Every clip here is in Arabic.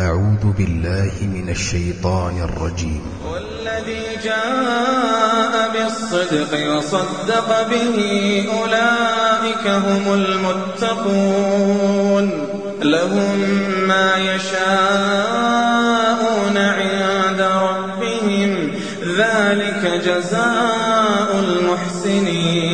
أعوذ بالله من الشيطان الرجيم. والذي جاء بالصدق وصدق به أولئك هم المتقون. لهم ما يشاءون عند ربهم. ذلك جزاء المحسنين.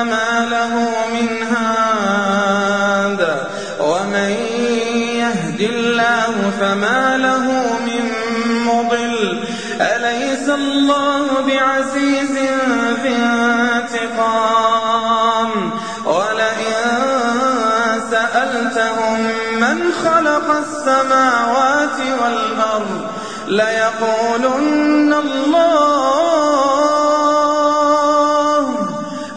فما له من هاد ومن يهد الله فما له من مضل. أليس الله بعزيز ذي انتقام؟ ولئن سألتهم من خلق السماوات والأرض ليقولن الله